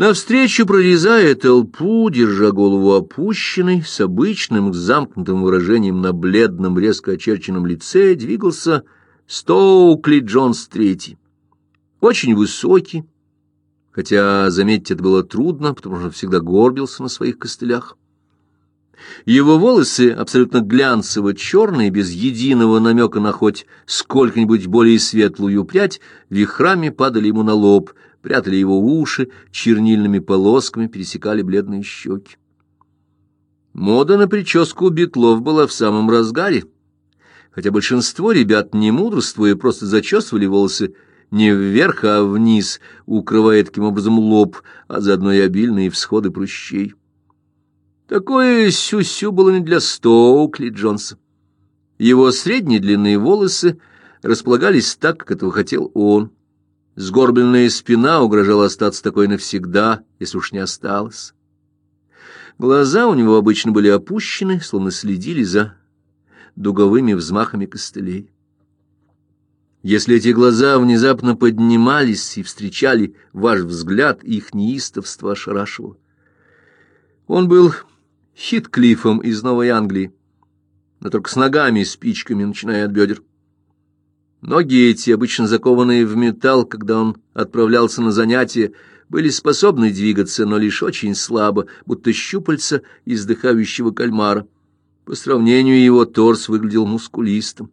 Навстречу, прорезая толпу, держа голову опущенной, с обычным замкнутым выражением на бледном, резко очерченном лице, двигался Стоукли Джонс Третий. Очень высокий, хотя заметить это было трудно, потому что он всегда горбился на своих костылях. Его волосы, абсолютно глянцево-черные, без единого намека на хоть сколько-нибудь более светлую прядь, вихрами падали ему на лоб, прятали его уши, чернильными полосками пересекали бледные щеки. Мода на прическу Бетлов была в самом разгаре, хотя большинство ребят, не мудрствуя, просто зачесывали волосы не вверх, а вниз, укрывая таким образом лоб, а заодно и обильные всходы прыщей. Такое сюсю -сю было не для Стоукли Джонса. Его средние длинные волосы располагались так, как этого хотел он. Сгорбленная спина угрожала остаться такой навсегда, если уж не осталась. Глаза у него обычно были опущены, словно следили за дуговыми взмахами костылей. Если эти глаза внезапно поднимались и встречали ваш взгляд, их неистовство ошарашивало. Он был Хитклифом из Новой Англии, но только с ногами, спичками, начиная от бедер. Ноги эти, обычно закованные в металл, когда он отправлялся на занятия, были способны двигаться, но лишь очень слабо, будто щупальца издыхающего кальмара. По сравнению его торс выглядел мускулистым.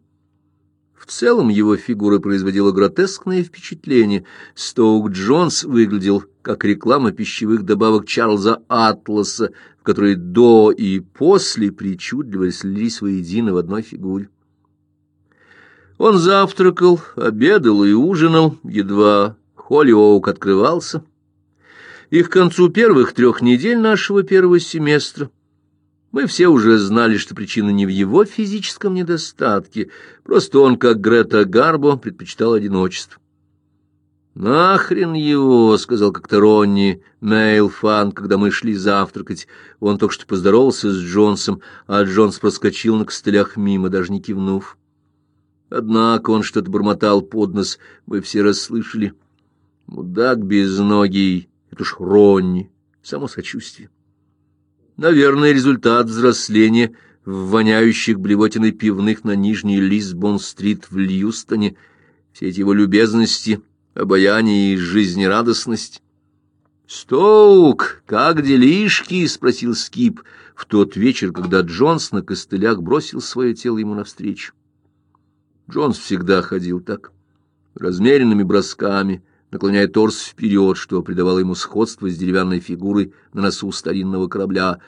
В целом его фигура производила гротескное впечатление. Стоук Джонс выглядел как реклама пищевых добавок Чарльза Атласа, в которой до и после причудливо слились воедино в одной фигуре. Он завтракал, обедал и ужинал, едва Холлиоук открывался. И к концу первых трех недель нашего первого семестра мы все уже знали, что причина не в его физическом недостатке, просто он, как Грета Гарбо, предпочитал одиночество. «Нахрен его!» — сказал как-то Ронни Мейлфан, когда мы шли завтракать. Он только что поздоровался с Джонсом, а Джонс проскочил на костылях мимо, даже не кивнув. Однако он что-то бормотал под нос, мы все расслышали. Мудак безногий, это уж Ронни, само сочувствие. Наверное, результат взросления в воняющих блевотиной пивных на Нижней Лисбон-стрит в Льюстоне, все эти его любезности, обаяние и жизнерадостность. «Стоук, как делишки?» — спросил Скип в тот вечер, когда Джонс на костылях бросил свое тело ему навстречу. Джонс всегда ходил так, размеренными бросками, наклоняя торс вперед, что придавало ему сходство с деревянной фигурой на носу старинного корабля.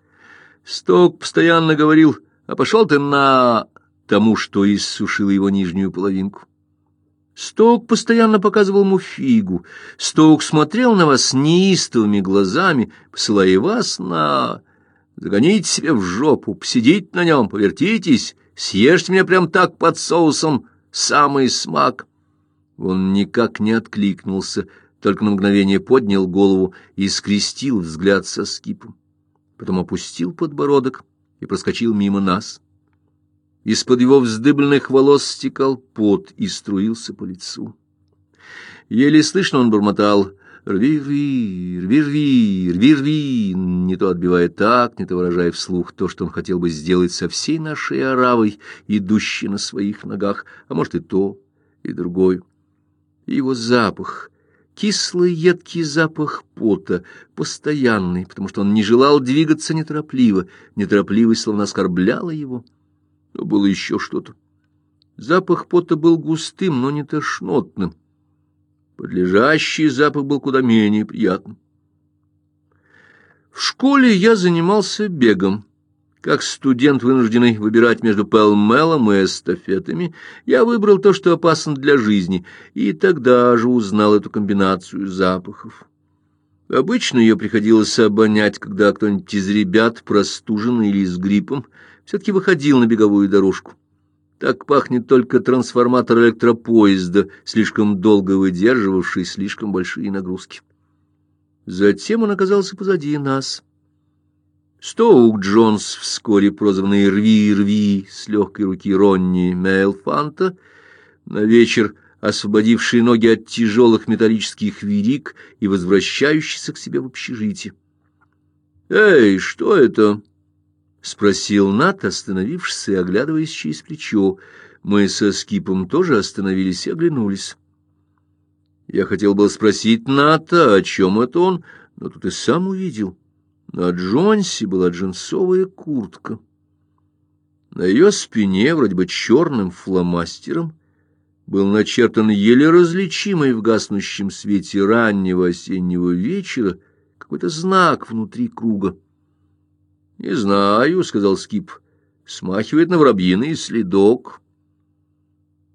Сток постоянно говорил, а пошел ты на... тому, что иссушило его нижнюю половинку. Сток постоянно показывал ему фигу. Сток смотрел на вас неистовыми глазами, посылая вас на... Загоните себе в жопу, посидите на нем, повертитесь, съешьте меня прям так под соусом, самый смак. Он никак не откликнулся, только на мгновение поднял голову и скрестил взгляд со скипом. Потом опустил подбородок и проскочил мимо нас. Из-под его вздыбленных волос стекал пот и струился по лицу. Еле слышно он бормотал «Рви, рви, рви, рви, рви, рви», не то отбивая так, не то выражая вслух то, что он хотел бы сделать со всей нашей оравой, идущей на своих ногах, а может и то, и другое его запах, кислый едкий запах пота, постоянный, потому что он не желал двигаться неторопливо, неторопливость словно оскорбляла его. Но было еще что-то. Запах пота был густым, но не тошнотным. Подлежащий запах был куда менее приятным. В школе я занимался бегом. Как студент, вынужденный выбирать между пэлмелом и эстафетами, я выбрал то, что опасно для жизни, и тогда же узнал эту комбинацию запахов. Обычно ее приходилось обонять, когда кто-нибудь из ребят, простуженный или с гриппом, все-таки выходил на беговую дорожку. Так пахнет только трансформатор электропоезда, слишком долго выдерживавший слишком большие нагрузки. Затем он оказался позади нас — Стоук Джонс, вскоре прозванный «Рви-рви» с легкой руки Ронни Мейлфанта, на вечер освободивший ноги от тяжелых металлических верик и возвращающийся к себе в общежитие. «Эй, что это?» — спросил Нат, остановившись и оглядываясь через плечо. Мы со Скипом тоже остановились и оглянулись. Я хотел было спросить Ната, о чем это он, но тут и сам увидел. На Джонси была джинсовая куртка. На ее спине, вроде бы черным фломастером, был начертан еле различимый в гаснущем свете раннего осеннего вечера какой-то знак внутри круга. — Не знаю, — сказал Скип, — смахивает на воробьиный следок.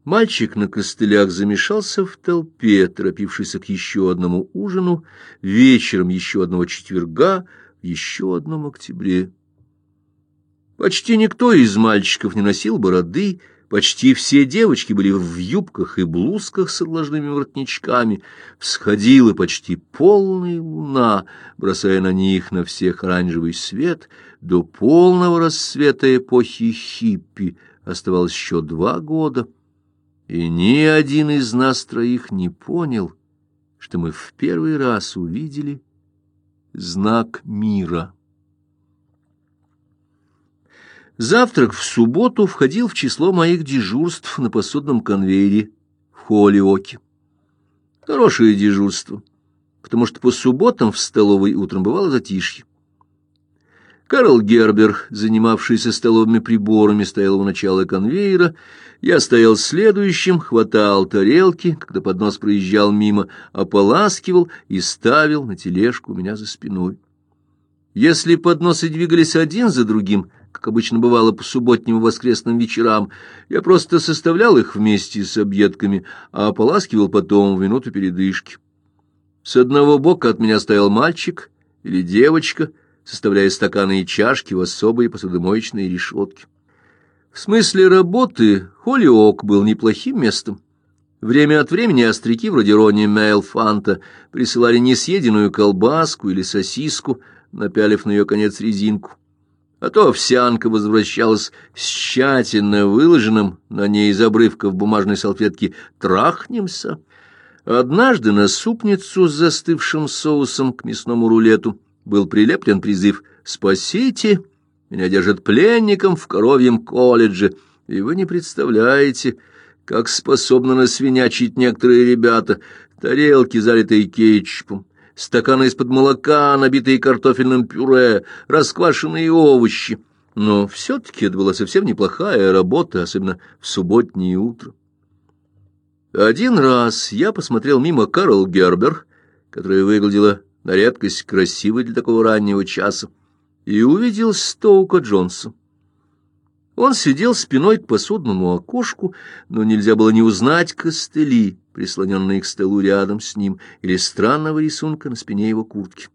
Мальчик на костылях замешался в толпе, торопившийся к еще одному ужину, вечером еще одного четверга, еще одном октябре. Почти никто из мальчиков не носил бороды, почти все девочки были в юбках и блузках с отложными воротничками. Всходила почти полная луна, бросая на них на всех оранжевый свет. До полного рассвета эпохи хиппи оставалось еще два года — и ни один из нас троих не понял, что мы в первый раз увидели знак мира. Завтрак в субботу входил в число моих дежурств на посудном конвейере в Холлиоке. Хорошее дежурство, потому что по субботам в столовой утром бывало затишье. Карл Гербер, занимавшийся столовыми приборами, стоял у начала конвейера. Я стоял следующим, хватал тарелки, когда поднос проезжал мимо, ополаскивал и ставил на тележку у меня за спиной. Если подносы двигались один за другим, как обычно бывало по субботним и воскресным вечерам, я просто составлял их вместе с объедками, а ополаскивал потом в минуту передышки. С одного бока от меня стоял мальчик или девочка — составляя стаканы и чашки в особые посудомоечные решетки. В смысле работы Холлиок был неплохим местом. Время от времени остряки вроде Ронни Мейлфанта присылали несъеденную колбаску или сосиску, напялив на ее конец резинку. А то овсянка возвращалась с тщательно выложенным на ней из обрывков бумажной салфетки «Трахнемся». Однажды на супницу с застывшим соусом к мясному рулету был прилеплен призыв «Спасите! Меня держат пленником в коровьем колледже, и вы не представляете, как способны насвинячить некоторые ребята, тарелки, залитые кетчупом, стаканы из-под молока, набитые картофельным пюре, расквашенные овощи. Но все-таки это была совсем неплохая работа, особенно в субботнее утро. Один раз я посмотрел мимо Карл Гербер, которая выглядела на редкость красивый для такого раннего часа, и увидел Стоука Джонса. Он сидел спиной к посудному окошку, но нельзя было не узнать костыли, прислоненные к столу рядом с ним, или странного рисунка на спине его куртки.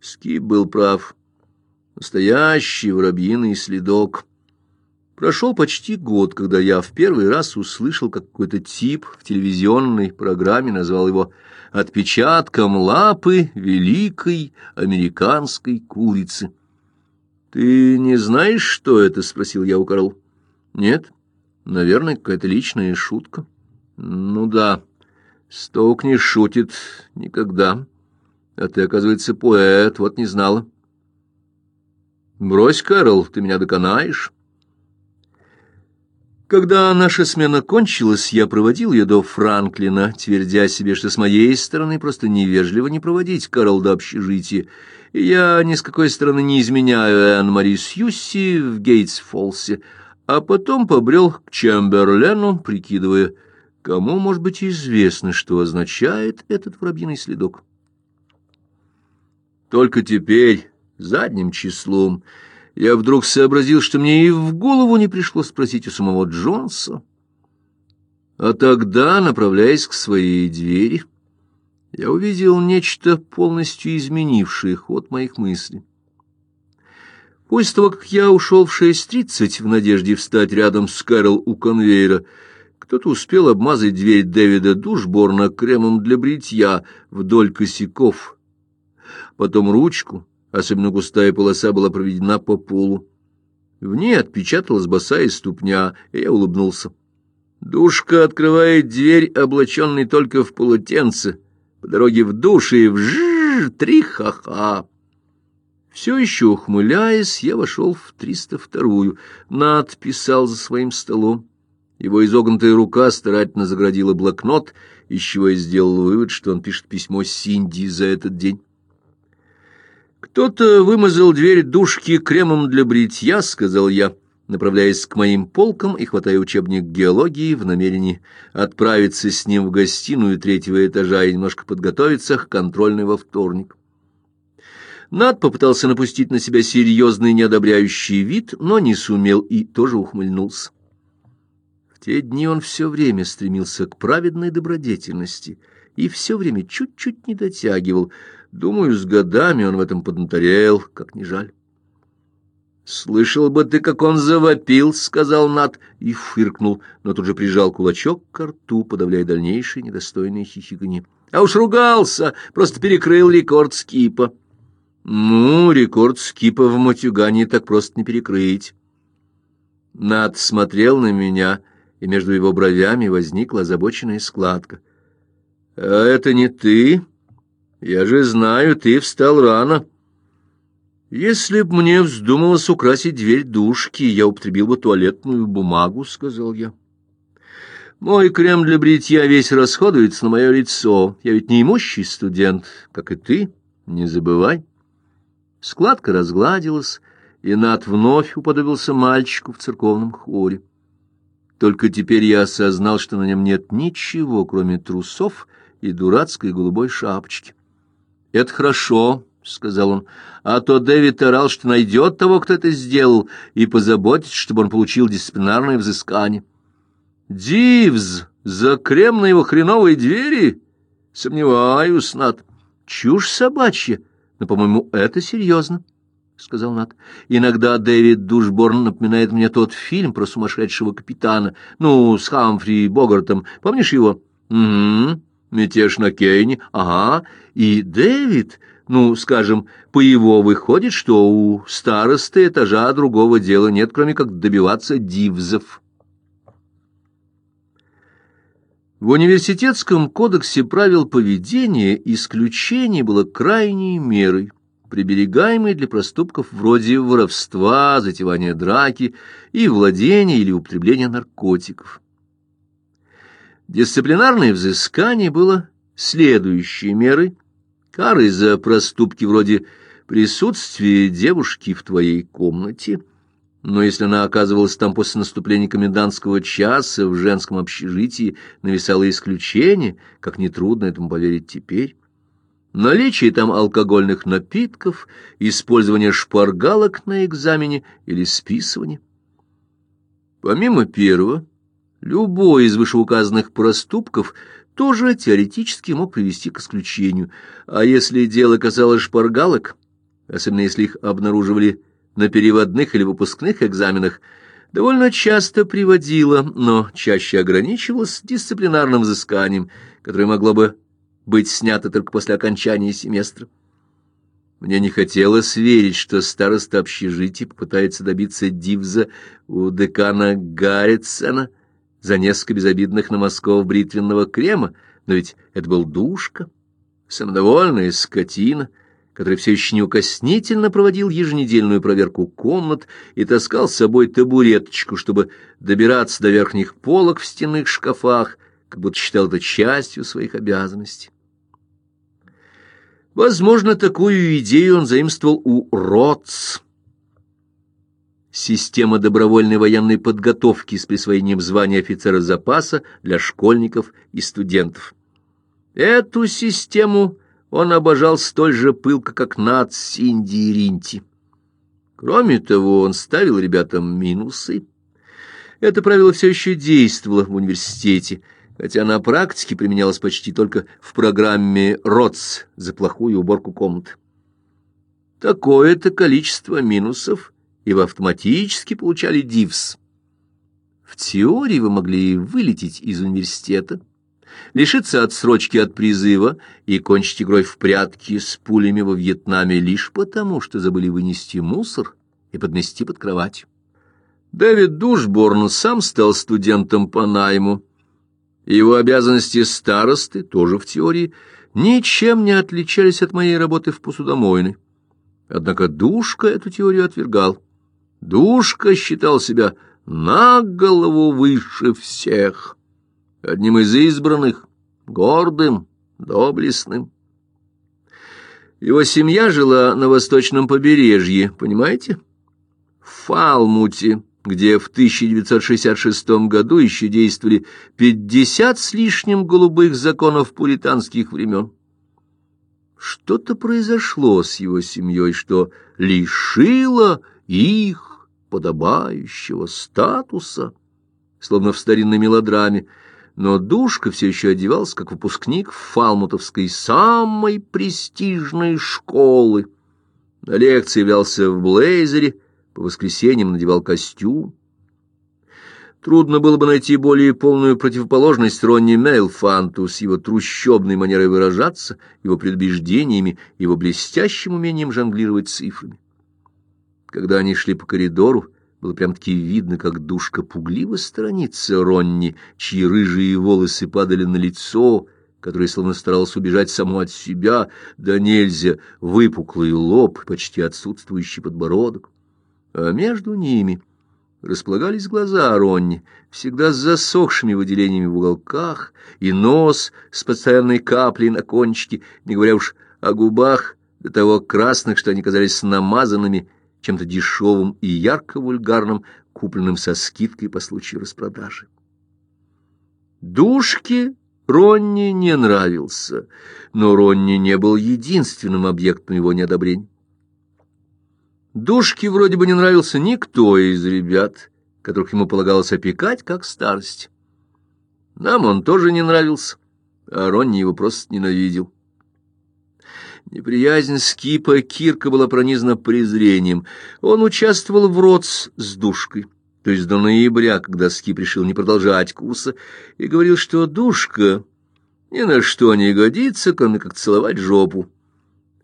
Скип был прав. Настоящий воробьиный следок. Прошел почти год, когда я в первый раз услышал, как какой-то тип в телевизионной программе назвал его отпечатком лапы великой американской курицы. «Ты не знаешь, что это?» — спросил я у Карл. «Нет, наверное, какая-то личная шутка». «Ну да, Стоук не шутит никогда. А ты, оказывается, поэт, вот не знала». «Брось, Карл, ты меня доконаешь». Когда наша смена кончилась, я проводил ее до Франклина, твердя себе, что с моей стороны просто невежливо не проводить Карл до общежития, я ни с какой стороны не изменяю Энн-Мари Сьюси в Гейтс-Фолсе, а потом побрел к Чемберлену, прикидывая, кому, может быть, известно, что означает этот воробьиный следок. Только теперь, задним числом, я вдруг сообразил, что мне и в голову не пришло спросить у самого Джонса. А тогда, направляясь к своей двери, я увидел нечто, полностью изменившее ход моих мыслей. После того, как я ушел в 6.30 в надежде встать рядом с Кэрол у конвейера, кто-то успел обмазать дверь Дэвида Душборна кремом для бритья вдоль косяков, потом ручку, особенно густая полоса была проведена по полу. В ней отпечаталась босая ступня, и я улыбнулся. Душка открывает дверь, облаченный только в полотенце, по дороге в душ и вжжж, три ха-ха. Все еще ухмыляясь, я вошел в триста вторую. Над писал за своим столом. Его изогнутая рука старательно заградила блокнот, из чего я сделал вывод, что он пишет письмо Синди за этот день. «Кто-то вымазал дверь душки кремом для бритья», — сказал я, направляясь к моим полкам и хватая учебник геологии в намерении отправиться с ним в гостиную третьего этажа и немножко подготовиться к контрольной во вторник. Над попытался напустить на себя серьезный неодобряющий вид, но не сумел и тоже ухмыльнулся. В те дни он все время стремился к праведной добродетельности и все время чуть-чуть не дотягивал. Думаю, с годами он в этом поднаторел, как не жаль. «Слышал бы ты, как он завопил», — сказал Над и фыркнул, но тут же прижал кулачок к рту, подавляя дальнейшие недостойные хихиканье. «А уж ругался, просто перекрыл рекорд скипа». «Ну, рекорд скипа в матюгане так просто не перекрыть». Над смотрел на меня, и между его бровями возникла озабоченная складка. «А это не ты? Я же знаю, ты встал рано». «Если б мне вздумалось украсить дверь душки, я употребил бы туалетную бумагу», — сказал я. «Мой крем для бритья весь расходуется на мое лицо. Я ведь не имущий студент, как и ты, не забывай». Складка разгладилась, и Над вновь уподобился мальчику в церковном хоре. Только теперь я осознал, что на нем нет ничего, кроме трусов и дурацкой голубой шапочки. «Это хорошо», — сказал он, — «а то Дэвид орал, что найдет того, кто это сделал, и позаботится, чтобы он получил дисциплинарное взыскание». «Дивз! За крем на его хреновой двери?» «Сомневаюсь, Над. Чушь собачья!» Но, по-моему, это серьезно, — сказал Нат. Иногда Дэвид Душборн напоминает мне тот фильм про сумасшедшего капитана, ну, с Хамфри Богартом. Помнишь его? Угу. Мятеж на Кейне. Ага. И Дэвид, ну, скажем, по его выходит, что у старосты этажа другого дела нет, кроме как добиваться дивзов. В университетском кодексе правил поведения исключение было крайней мерой, приберегаемой для проступков вроде воровства, затевания драки и владения или употребления наркотиков. Дисциплинарное взыскание было следующей мерой, карой за проступки вроде присутствия девушки в твоей комнате – но если она оказывалась там после наступления комендантского часа в женском общежитии, нависало исключение, как нетрудно этому поверить теперь. Наличие там алкогольных напитков, использование шпаргалок на экзамене или списывание. Помимо первого, любой из вышеуказанных проступков тоже теоретически мог привести к исключению, а если дело касалось шпаргалок, особенно если их обнаруживали на переводных или выпускных экзаменах довольно часто приводила, но чаще ограничивалась дисциплинарным взысканием, которое могло бы быть снято только после окончания семестра. Мне не хотелось верить, что староста общежития попытается добиться дивза у декана Гарритсона за несколько безобидных на Москов бритвенного крема, но ведь это был душка, самодовольная скотина — который все еще неукоснительно проводил еженедельную проверку комнат и таскал с собой табуреточку, чтобы добираться до верхних полок в стенных шкафах, как будто считал это частью своих обязанностей. Возможно, такую идею он заимствовал у РОЦ, система добровольной военной подготовки с присвоением звания офицера запаса для школьников и студентов. Эту систему он обожал столь же пылко, как Над, Синди и Ринти. Кроме того, он ставил ребятам минусы. Это правило все еще действовало в университете, хотя на практике применялось почти только в программе РОЦ за плохую уборку комнат. Такое-то количество минусов, и вы автоматически получали дивс. В теории вы могли вылететь из университета, лишиться отсрочки от призыва и кончить игрой в прятки с пулями во Вьетнаме лишь потому, что забыли вынести мусор и поднести под кровать. Дэвид Душборн сам стал студентом по найму. Его обязанности старосты, тоже в теории, ничем не отличались от моей работы в посудомойной. Однако Душка эту теорию отвергал. Душка считал себя на голову выше всех, одним из избранных, гордым, доблестным. Его семья жила на восточном побережье, понимаете? В Фалмуте, где в 1966 году еще действовали пятьдесят с лишним голубых законов пуританских времен. Что-то произошло с его семьей, что лишило их подобающего статуса, словно в старинной мелодраме, но Душка все еще одевался как выпускник Фалмутовской самой престижной школы. На лекции являлся в блейзере, по воскресеньям надевал костюм. Трудно было бы найти более полную противоположность Ронни Мейлфанту с его трущобной манерой выражаться, его предубеждениями, его блестящим умением жонглировать цифрами. Когда они шли по коридору, было прям-таки видно, как душка пугливо сторонится Ронни, чьи рыжие волосы падали на лицо, которое словно старалось убежать само от себя, да нельзя, выпуклый лоб, почти отсутствующий подбородок. А между ними располагались глаза Ронни, всегда с засохшими выделениями в уголках, и нос с постоянной каплей на кончике, не говоря уж о губах, до того красных, что они казались намазанными чем-то дешевым и ярко-вульгарным, купленным со скидкой по случаю распродажи. Душке Ронни не нравился, но Ронни не был единственным объектом его неодобрения. Душке вроде бы не нравился никто из ребят, которых ему полагалось опекать как старость. Нам он тоже не нравился, а Ронни его просто ненавидел. Неприязнь Скипа Кирка была пронизана презрением. Он участвовал в РОЦ с Душкой, то есть до ноября, когда Скип решил не продолжать курса, и говорил, что Душка ни на что не годится, кроме как целовать жопу.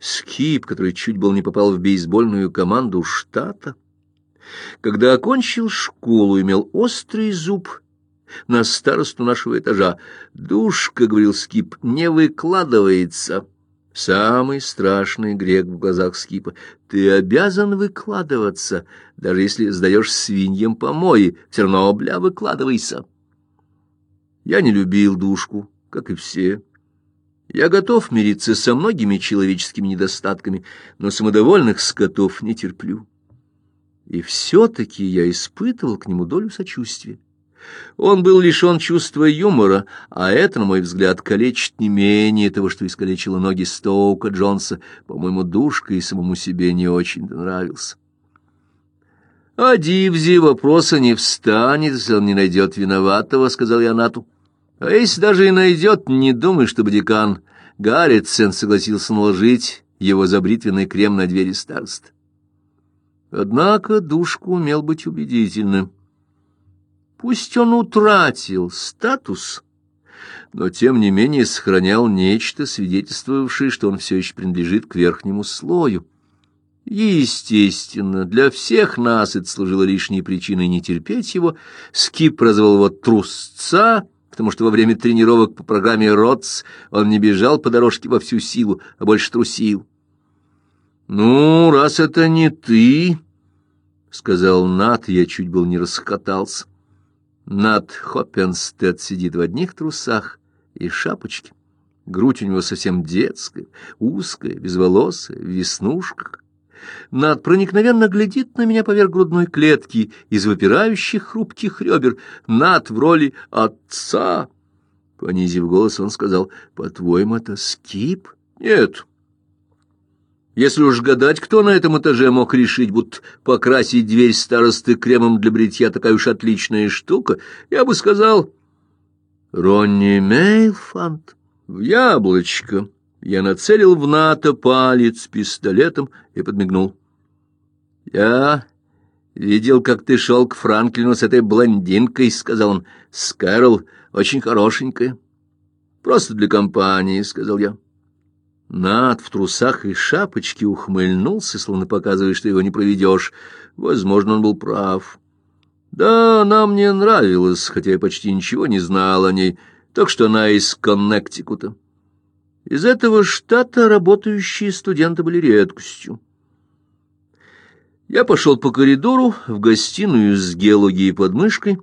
Скип, который чуть был не попал в бейсбольную команду штата. Когда окончил школу, имел острый зуб на старосту нашего этажа. «Душка», — говорил Скип, — «не выкладывается». Самый страшный грех в глазах Скипа. Ты обязан выкладываться, даже если сдаешь свиньям помои, все равно, бля, выкладывайся. Я не любил душку, как и все. Я готов мириться со многими человеческими недостатками, но самодовольных скотов не терплю. И все-таки я испытывал к нему долю сочувствия. Он был лишен чувства юмора, а это, на мой взгляд, калечит не менее того, что искалечило ноги Стоука Джонса. По-моему, душка и самому себе не очень нравился. «А Дивзи вопроса не встанет, если он не найдет виноватого», — сказал я Нату. А если даже и найдет, не думай, чтобы декан Гарритсен согласился наложить его забритвенный крем на двери староста. Однако душка умел быть убедительным. Пусть он утратил статус, но тем не менее сохранял нечто, свидетельствовавшее, что он все еще принадлежит к верхнему слою. Естественно, для всех нас это служило лишней причиной не терпеть его. Скип прозвал его «трусца», потому что во время тренировок по программе «РОЦ» он не бежал по дорожке во всю силу, а больше трусил. «Ну, раз это не ты...» — сказал Нат, я чуть был не расхотался. Нат Хоппенстед сидит в одних трусах и шапочке. Грудь у него совсем детская, узкая, безволосая, в веснушках. Над проникновенно глядит на меня поверх грудной клетки из выпирающих хрупких ребер. Над в роли отца. Понизив голос, он сказал, «По-твоему, это скип?» «Нет». Если уж гадать, кто на этом этаже мог решить, будто покрасить дверь старосты кремом для бритья такая уж отличная штука, я бы сказал, Ронни Мейлфанд в яблочко. Я нацелил в НАТО палец пистолетом и подмигнул. «Я видел, как ты шел к Франклину с этой блондинкой», — сказал он. «Скэрол очень хорошенькая». «Просто для компании», — сказал я. Над в трусах и шапочке ухмыльнулся, словно показывая, что его не проведешь. Возможно, он был прав. Да, она мне нравилась, хотя я почти ничего не знал о ней, так что она из Коннектикута. Из этого штата работающие студенты были редкостью. Я пошел по коридору в гостиную с геологией под мышкой.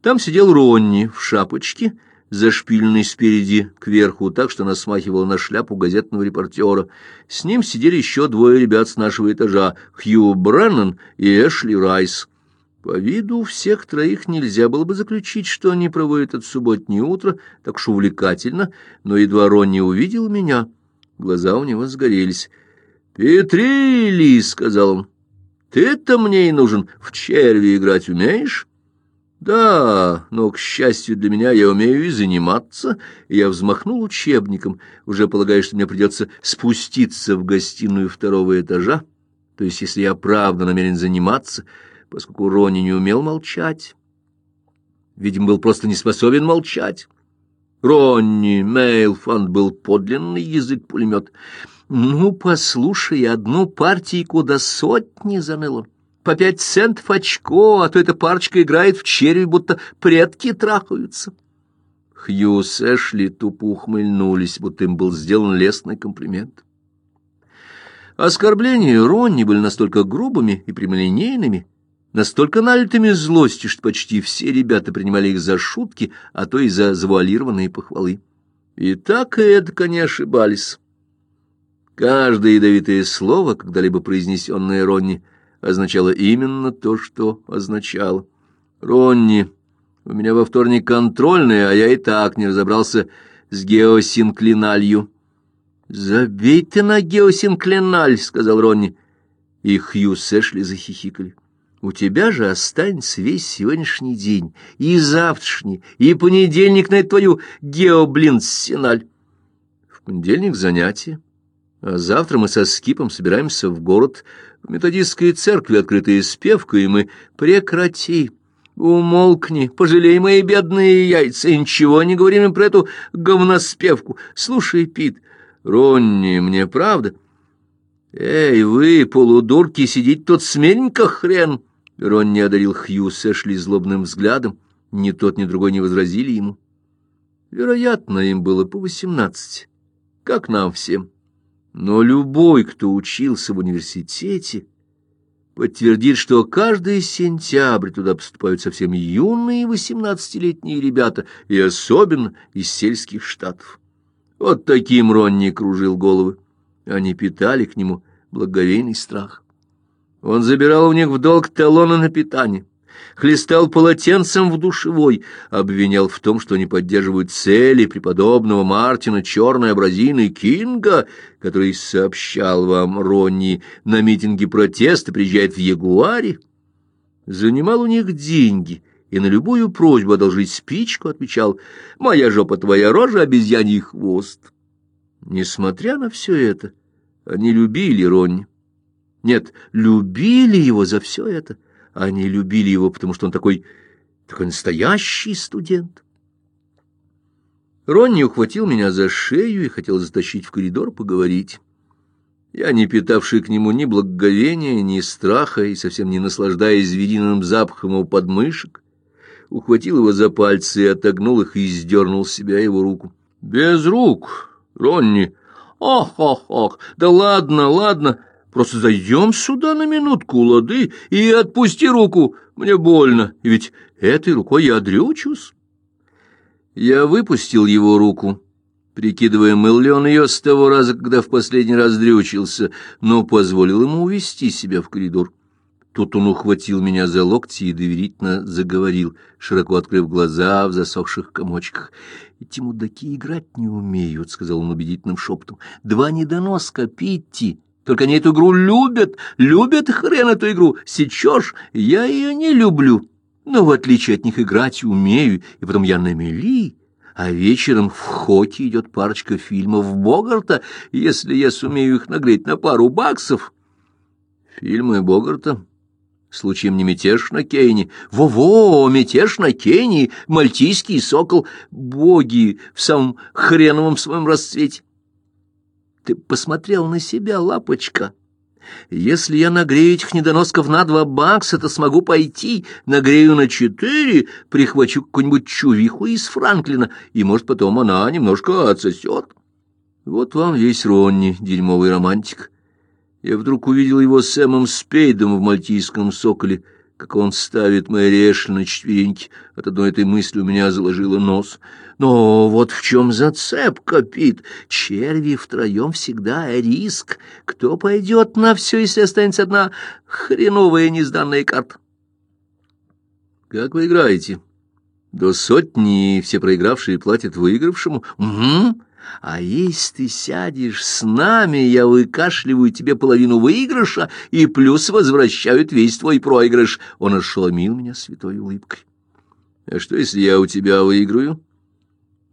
Там сидел Ронни в шапочке, зашпиленной спереди кверху, так что она смахивала на шляпу газетного репортера. С ним сидели еще двое ребят с нашего этажа — Хью Бреннан и Эшли Райс. По виду всех троих нельзя было бы заключить, что они проводят это субботнее утро, так уж увлекательно, но едва Ронни увидел меня, глаза у него сгорелись. «Петрили!» — сказал он. «Ты-то мне и нужен. В черви играть умеешь?» Да, но, к счастью для меня, я умею и заниматься, я взмахнул учебником, уже полагая, что мне придется спуститься в гостиную второго этажа, то есть, если я правда намерен заниматься, поскольку Рони не умел молчать. Видимо, был просто не способен молчать. Ронни Мейлфанд был подлинный язык-пулемет. «Ну, послушай, одну партийку до сотни заныло» по пять центов очко, а то эта парочка играет в черви, будто предки трахаются. Хью с Эшли тупо ухмыльнулись, будто им был сделан лестный комплимент. Оскорбления Ронни были настолько грубыми и прямолинейными, настолько налитыми злостью, что почти все ребята принимали их за шутки, а то и за завуалированные похвалы. И так и это, не ошибались. Каждое ядовитое слово, когда-либо произнесенное Ронни, — означало именно то, что означало. «Ронни, у меня во вторник контрольная, а я и так не разобрался с геосинклиналью». «Забей ты на геосинклиналь», — сказал Ронни. И Хью с Эшли захихикали. «У тебя же останется весь сегодняшний день, и завтрашний, и понедельник на твою геоблинсиналь». «В понедельник занятие, а завтра мы со Скипом собираемся в город в методистской церкви открытая спевка, и мы прекрати. Умолкни, пожалей мои бедные яйца, и ничего не говорим им про эту говноспевку. Слушай, Пит, Ронни, мне правда? Эй, вы, полудурки, сидите тут смирненько, хрен! Ронни одарил Хью Сэшли злобным взглядом. Ни тот, ни другой не возразили ему. Вероятно, им было по восемнадцать, как нам всем. Но любой, кто учился в университете, подтвердит, что каждый сентябрь туда поступают совсем юные восемнадцатилетние ребята, и особенно из сельских штатов. Вот таким Ронни кружил головы. Они питали к нему благовейный страх. Он забирал у них в долг талоны на питание хлестал полотенцем в душевой, обвинял в том, что они поддерживают цели преподобного Мартина Черной Абразины Кинга, который сообщал вам, Ронни, на митинге протеста приезжает в Ягуаре, занимал у них деньги и на любую просьбу одолжить спичку отвечал «Моя жопа, твоя рожа, обезьяний хвост». Несмотря на все это, они любили Ронни. Нет, любили его за все это. Они любили его, потому что он такой, такой настоящий студент. Ронни ухватил меня за шею и хотел затащить в коридор поговорить. Я, не питавший к нему ни благоговения, ни страха и совсем не наслаждаясь вединым запахом его подмышек, ухватил его за пальцы и отогнул их и сдернул с себя его руку. «Без рук, Ронни! Ох-ох-ох! Да ладно, ладно! Просто зайдем сюда на минутку, лады, и отпусти руку, мне больно, ведь этой рукой я дрючусь. Я выпустил его руку, прикидывая, мыл ли он ее с того раза, когда в последний раз дрючился, но позволил ему увести себя в коридор. Тут он ухватил меня за локти и доверительно заговорил, широко открыв глаза в засохших комочках. «Эти мудаки играть не умеют», — сказал он убедительным шепотом. «Два недоноска, Питти, только они эту игру любят, любят хрен эту игру. Сечешь, я ее не люблю. Но в отличие от них играть умею, и потом я на мели. А вечером в хоке идет парочка фильмов Богарта, если я сумею их нагреть на пару баксов. Фильмы Богарта? Случаем не мятеж на Кейне? Во-во, мятеж на Кейне, мальтийский сокол, боги в самом хреновом своем расцвете. Ты посмотрел на себя, лапочка. Если я нагрею этих недоносков на два бакса, то смогу пойти, нагрею на четыре, прихвачу какую-нибудь чувиху из Франклина, и, может, потом она немножко отсосет. Вот вам весь Ронни, дерьмовый романтик. Я вдруг увидел его с Сэмом Спейдом в мальтийском соколе, как он ставит мои решли на четвереньки. От одной этой мысли у меня заложило нос. Но вот в чем зацепка, Пит. Черви втроем всегда риск. Кто пойдет на все, если останется одна хреновая незданная карта? Как вы играете? До сотни все проигравшие платят выигравшему? Угу. А если ты сядешь с нами, я выкашливаю тебе половину выигрыша и плюс возвращают весь твой проигрыш. Он ошеломил меня святой улыбкой. А что, если я у тебя выиграю?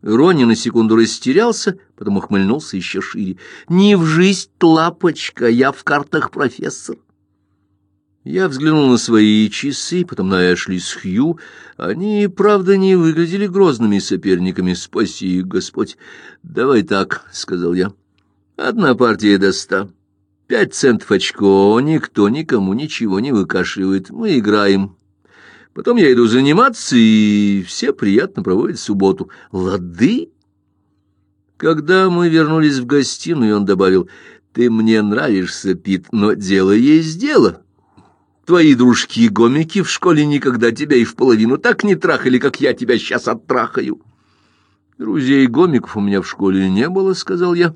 Ронни на секунду растерялся, потом ухмыльнулся еще шире. «Не в жизнь, лапочка, я в картах профессор». Я взглянул на свои часы, потом на Эшли с Хью. Они, правда, не выглядели грозными соперниками, спаси их Господь. «Давай так», — сказал я. «Одна партия до ста. Пять центов очко, никто никому ничего не выкашивает. Мы играем. Потом я иду заниматься, и все приятно проводят субботу. Лады?» Когда мы вернулись в гостиную, он добавил, «Ты мне нравишься, Пит, но дело есть дело». Твои дружки-гомики в школе никогда тебя и в половину так не трахали, как я тебя сейчас оттрахаю. Друзей-гомиков у меня в школе не было, — сказал я.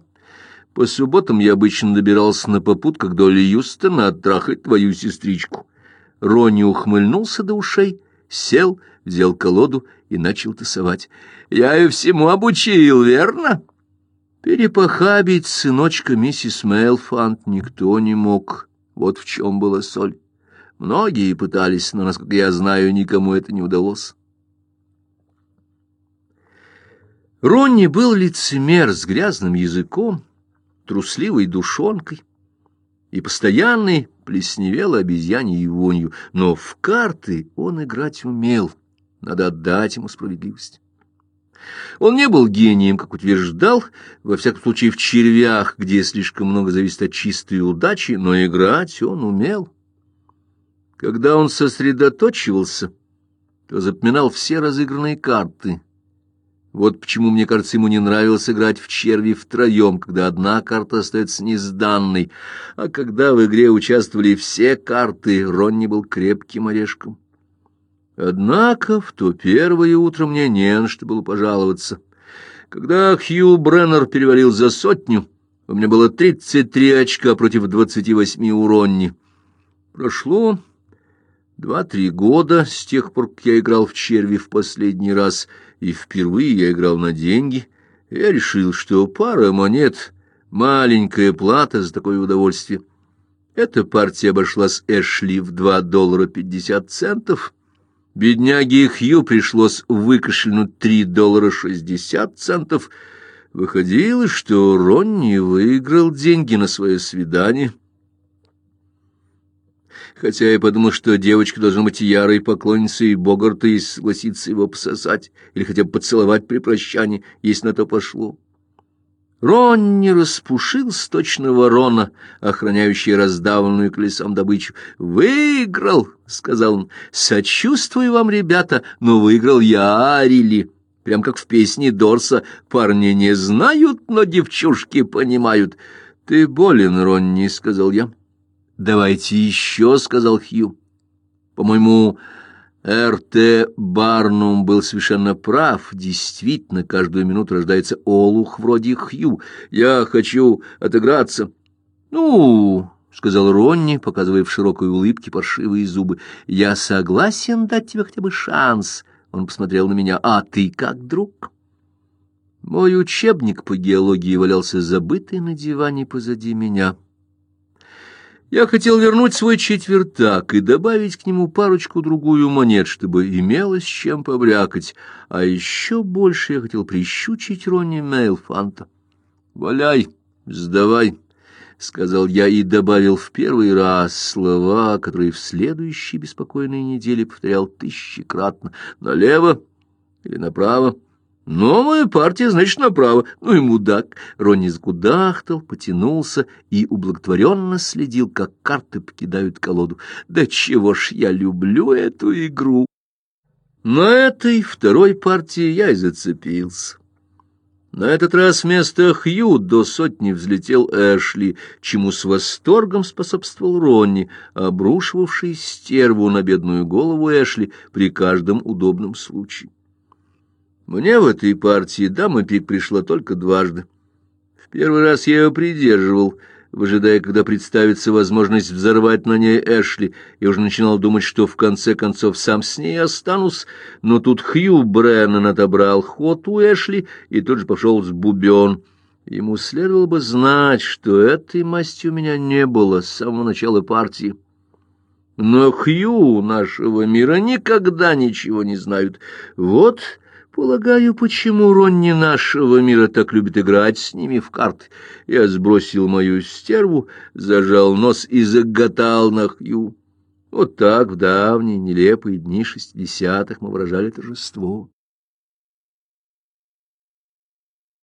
По субботам я обычно добирался на попутках до Юстона оттрахать твою сестричку. Ронни ухмыльнулся до ушей, сел, взял колоду и начал тасовать. Я ее всему обучил, верно? Перепохабить сыночка миссис Мелфанд никто не мог. Вот в чем была соль. Многие пытались, но, насколько я знаю, никому это не удалось. Ронни был лицемер с грязным языком, трусливой душонкой и постоянной плесневелой обезьяньей вонью, но в карты он играть умел, надо отдать ему справедливость. Он не был гением, как утверждал, во всяком случае в червях, где слишком много зависит от чистой удачи, но играть он умел. Когда он сосредоточивался, то запоминал все разыгранные карты. Вот почему, мне кажется, ему не нравилось играть в черви втроем, когда одна карта остается несданной, а когда в игре участвовали все карты, Ронни был крепким орешком. Однако в то первое утро мне не на что было пожаловаться. Когда Хью Бреннер перевалил за сотню, у меня было тридцать три очка против двадцати восьми у Ронни. Прошло Два-три года с тех пор, как я играл в черви в последний раз, и впервые я играл на деньги, я решил, что пара монет — маленькая плата за такое удовольствие. Эта партия обошлась Эшли в два доллара пятьдесят центов. Бедняге Хью пришлось выкашлянуть три доллара шестьдесят центов. Выходило, что Ронни выиграл деньги на свое свидание — хотя я подумал, что девочка должна быть ярой поклонницей Богарта и согласиться его пососать или хотя бы поцеловать при прощании, если на то пошло. Ронни распушил точно ворона, охраняющий раздавленную колесом добычу. «Выиграл!» — сказал он. «Сочувствую вам, ребята, но выиграл я, Арили!» Прям как в песне Дорса «Парни не знают, но девчушки понимают». «Ты болен, Ронни», — сказал я. «Давайте еще», — сказал Хью. «По-моему, Р.Т. Барнум был совершенно прав. Действительно, каждую минуту рождается олух вроде Хью. Я хочу отыграться». «Ну...» — сказал Ронни, показывая в широкой улыбке паршивые зубы. «Я согласен дать тебе хотя бы шанс». Он посмотрел на меня. «А ты как, друг?» Мой учебник по геологии валялся забытый на диване позади меня. Я хотел вернуть свой четвертак и добавить к нему парочку-другую монет, чтобы имелось чем побрякать, а еще больше я хотел прищучить Ронни Мейлфанта. «Валяй, сдавай», — сказал я и добавил в первый раз слова, которые в следующей беспокойной неделе повторял тысячекратно. «Налево или направо?» Новая партия, значит, направо. Ну и мудак. Ронни сгудахтал, потянулся и ублаготворенно следил, как карты покидают колоду. Да чего ж я люблю эту игру! На этой второй партии я и зацепился. На этот раз вместо Хью до сотни взлетел Эшли, чему с восторгом способствовал Ронни, обрушивавший стерву на бедную голову Эшли при каждом удобном случае. Мне в этой партии дама пик пришла только дважды. В первый раз я ее придерживал, выжидая, когда представится возможность взорвать на ней Эшли, и уже начинал думать, что в конце концов сам с ней останусь, но тут Хью Бреннан отобрал ход у Эшли и тут же пошел с бубен. Ему следовало бы знать, что этой масти у меня не было с самого начала партии. Но Хью нашего мира никогда ничего не знают. Вот Полагаю, почему Ронни нашего мира так любит играть с ними в карты. Я сбросил мою стерву, зажал нос и заготал на Хью. Вот так в давние нелепые дни шестидесятых мы выражали торжество.